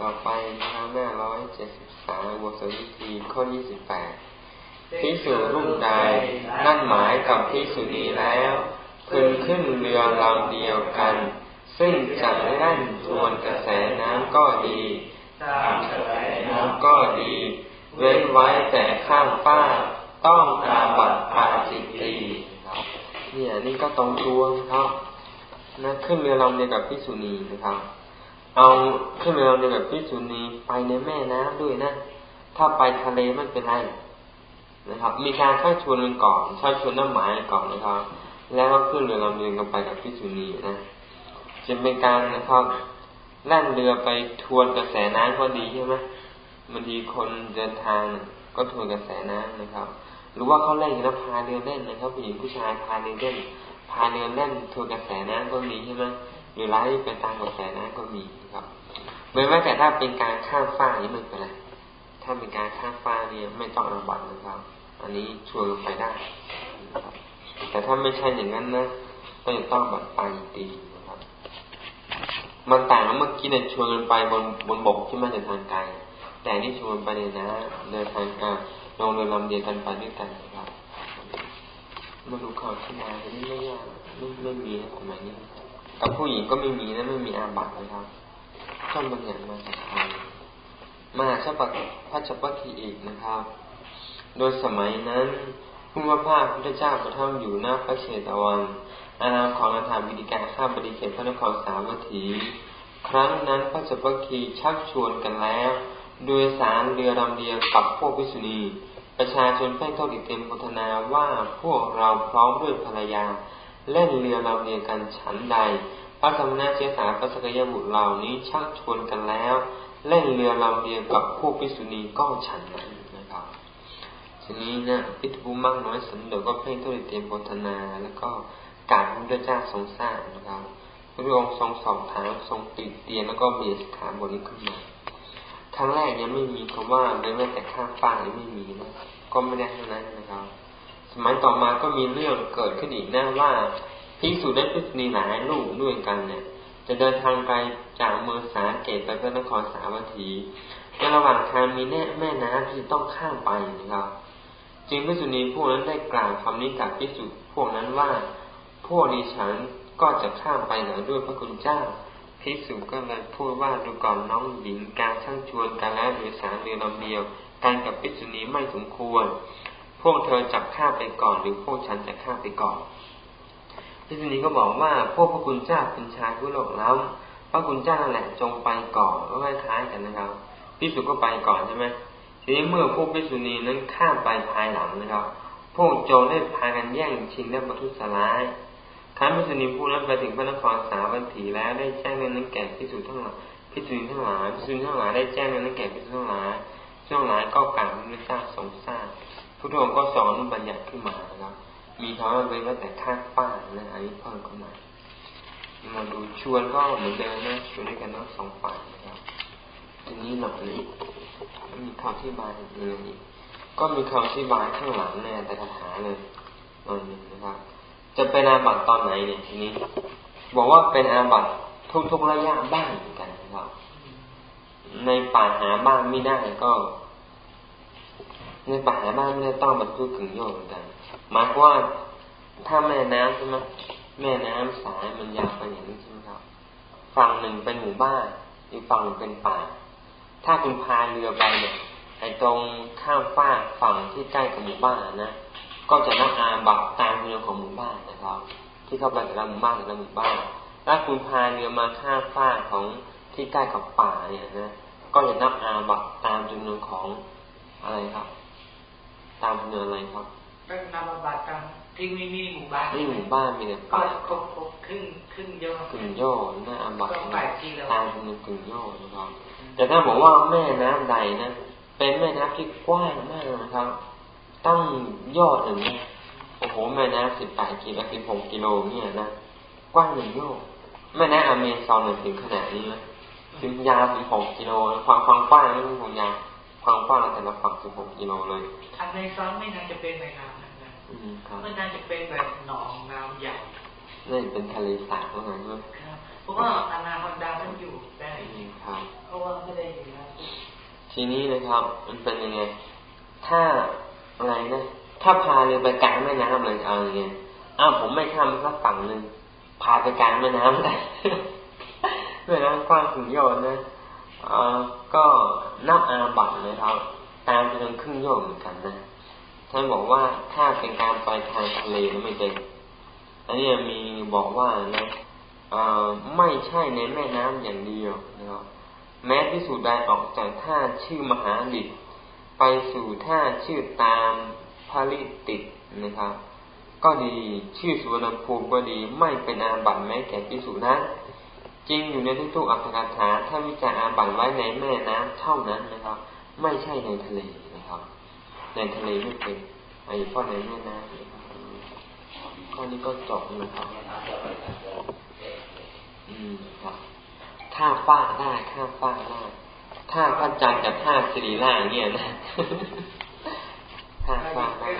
ต่อไปนะครับหน้าร้อยเจ็ดสิบสามบทสวิธีข้อยี่สิบแปดพิสูรรุ่นใดนั่นหมายกับพิสุนีแล้วพึงขึ้นเรือลำเดียวกัน ซึ่งจะแล่นทวนกระแสน้ำก็ดีตามกระแสน้ำก็ดี เว้นไว้แต่ข้างฟ้าต้องอาบัตปาจิตตีเนี่ยนี่ก็ตรงตัวครับนะขึ้นเรือลำเดียวกับพิสุนีนะครับ เอาขึ้นเรือลำเดียวกับพิสุนีไปในแม่น้ำด้วยนะ ถ้าไปทะเลไม่เป็นไรนะครับ มีการชักชวนกันก่อนชักชวนน้ำหมายก่อนนะครับ แล้วก็ขึ้นเรือลำเดียวกันไปกับพิสุนีนะจะเป็นการนะครับแล่นเรือไปทวนกระแสน้ำก็ดีใช่ไหมบางทีคนเดินทางก็ทวนกระแสน้ำนะครับ หรือว่าเขาเล่นแล้วพาเรือเล่นนะครับผู้หญิงผู้ชายพาเรือเล่นพาเรือเล่นทวนกระแสน้ำก็มีใช่ไหม หรือไล่ไปตามกระแสน้ำก็มีครับแม้ว่าแต่ถ้าเป็นการข้ามฟ้านี่ไม่เป็นไรถ้าเป็นการข้ามฟ้าเนี่ยไม่ต้องระบัดนะครับ อันนี้ชวนไปได้แต่ถ้าไม่ใช่อย่างนั้นนะก็จะต้องแบบไปตีนะครับ มันต่างเมื่อกี้เนี่ยชวนกันไปบนบนบกที่ไม่เดินทางไกลแต่นี่ชวนไปเลยนะเดินทางอ่าลงเรือลำเดียวกันไปด้วยกันนะครับมาดูข่าวที่มาอันนี้ไม่ยากไม่ไม่มีนะสมัยนี้ กับผู้หญิงก็ไม่มีนะไม่มีอาบัตินะครับต้นบางอย่างมาจากใครมาชาปพระจัปคีอีกนะครับ โดยสมัยนั้นผู้ว่าภาคพุทธเจ้าประทับอยู่หน้าพระเชตวัน อานามของอาถรรพ์วิดิการข้าบริเขตพระนครสาวัตถี ครั้งนั้นพระจัปคีชักชวนกันแล้ว โดยสารเรือลำเดียวกับพวกพิษุณี ประชาชนเพ่งโทษอีกเต็มโพธนาว่าพวกเราพร้อมด้วยภรรยา เล่นเรือลำเดียวกันฉันใด พระสมณะเชื้อสายพระสกยบุตรเหล่านี้ชักชวนกันแล้ว เล่นเรือลำเดียวกับพวกพิษุณีก็ฉันนั้นนะครับ ทีนี้เนี่ยพิทูมั่งน้อยสันโดษก็เพ่งโทษอีกเต็มโพธนา แล้วก็กราบพระเจ้าทรงทราบนะครับพระองค์ทรงสอบถามทรงติเตียนแล้วก็มียสถาบทนี้ขึ้นมาครั้งแรกยังไม่มีคำว่าเลยแม้แต่ข้ามฟ้ายังไม่มีนะก็ไม่ได้เท่านั้นนะครับ สมัยต่อมาก็มีเรื่องเกิดขึ้นอีกนะว่าพิสูจน์ได้พิษณีหลายลูกด้วยกันเนี่ย จะเดินทางไกลจากเมืองสาเกตไปพระนครสาวัตถีในระหว่างทางมีแน่แม่น้ำที่ต้องข้ามไปนะครับ จึงพิสุณีพวกนั้นได้กล่าวคำนี้กับพิสุพวกนั้นว่า พวกดิฉันก็จะข้ามไปหนด้วยพระคุณเจ้าพิสุก็เลยพูดว่าดูก่อนน้องหญิงการช่างชวนกันแล้วโดยสารเรือลำเดียวการกับพิสุนีไม่สมควร พวกเธอจับข้าไปก่อน หรือพวกฉันจะข้าไปก่อนพิสุนีก็บอกว่าพวกพระคุณเจ้าเป็นชายผู้โลกล้ำพระคุณเจ้านั่นแหละจงไปก่อนก็คล้ายกันนะครับพิสุก็ไปก่อนใช่ไหมทีนี้เมื่อพวกพิสุนีนั้นข้ามไปภายหลังนะครับ พวกโจรได้พากันแย่งชิงและบรรทุสลายครั้นพิสุนีผู้นั้นไปถึงพระนครสาวัตถีแล้วได้แจ้งเรื่องนั้นแก่พิสุทั้งหลายพิสุนีทั้งหลายพิสุนีทั้งหลายได้แจ้งเรื่องนั้นแก่พิสุทั้งหลายช่วงหลายก็กล่าวไม่ทราบสงสาร พุทธก็สอนบัญญัติขึ้นมานะครับ มีคำว่าเว้นว่าแต่ข้างป้านะอันนี้เพิ่มขึ้นมามาดูชวนก็เหมือนเดิมนะชวนด้วยกันทั้งสองฝ่ายนะครับทีนี้หน่อยนี้มีคำอธิบายเลยอีกก็มีคำอธิบายข้างหลังเนี่ยแต่คาถาเลยตอนนี้นะครับ จะเป็นอาบัตตอนไหนเนี่ยทีนี้ บอกว่าเป็นอาบัตทุกๆระยะบ้างเหมือนกันนะครับ ในป่าหาบ้านไม่ได้ก็ ในป่าหาบ้านไม่ได้ต้องบรรทุกถึงโยกเหมือนกันหมายว่าถ้าแม่น้ำใช่ไหมแม่น้ำสายมันยาวไปอย่างนี้ใช่ไหมครับฝั่งหนึ่งเป็นหมู่บ้านอีกฝั่งหนึ่งเป็นป่า ถ้าคุณพายเรือไปเนี่ยไอ้ตรงข้ามฟากฝั่งที่ใกล้กับหมู่บ้านนะก็จะนับอาบัตตามเรือของหมู่บ้านนะครับ ที่เข้าไปแต่ละหมู่บ้านแต่ละหมู่บ้านถ้าคุณพายเรือมาข้ามฟากของที่ใกล้กับป่าเนี่ยนะก็จะนับอาบัตตามจำนวนของอะไรครับ ตามจำนวนอะไรครับเป็นนับอาบัตตามที่มีมีหมู่บ้านที่หมู่บ้านมีแต่ป่าครบครบครึ่งครึ่งโยกึ่งโยกนะอาบัตตามจำนวนกึ่งโยกนะครับ แต่ถ้าบอกว่าแม่น้ำใดนะเป็นแม่น้ำที่กว้างมากนะครับ ตั้งยอดหนึ่งนะโอ้โหแม่น้ำสิบแปดกิโลสิบหกกิโลเนี่ยนะกว้างหนึ่งโยกแม่น้ำอเมซอนถึงขนาดนี้นะถึงยาวถึงหกกิโลความความกว้างนี่ของยาว ความกว้าแต่ละฝั่งถึงหกกิโลเลยอเมซอนไม่น่าจะเป็นแม่น้ำนะมันน่าจะเป็นแบบหนองน้ำใหญ่นี่เป็นทะเลสาบว่างั้นด้วยเพราะว่าอนาคอนดามันอยู่ได้ครับเพราะว่าไม่ได้ทีนี้นะครับ มันเป็นยังไง ถ้าอะไรนะถ้าพาเรือไปกลางแม่น้ำเลยเอาอย่างเงี้ยอ้าวผมไม่ข้ามสักฝั่งหนึ่งพาไปกลางแม่น้ำเลยแม่น้ำกว้างถึงโยนนะ อ่าก็นับอาบัตนะครับ ตามจำนวนครึ่งโยนเหมือนกันนะท่านบอกว่าถ้าเป็นการไปทางทะเลไม่เป็นอันนี้มีบอกว่านะไม่ใช่ในแม่น้ำอย่างเดียวนะครับแม้ที่สูดใดออกจากท่าชื่อมหาดิตไปสู่ท่าชื่อตามพาริติดนะครับ ก็ดีชื่อสุวรรณภูมิก็ดีไม่เป็นอาบัติแม้แก่พิสูจนั้น จริงอยู่ในทุกๆอัตถกถาถ้าวิจารอาบัตไว้ในแม่น้ำเท่านั้นนะครับ ไม่ใช่ในทะเลนะครับ ในทะเลไม่เป็นไอ้เพราในแม่น้ำนะข้อนี้ก็จบนะครับอืมครับข้าฟ้าได้ข้าฟ้าได้ท่าพระจันทร์กับท่าสิริราเนี่ยนะถ้าฟาดได้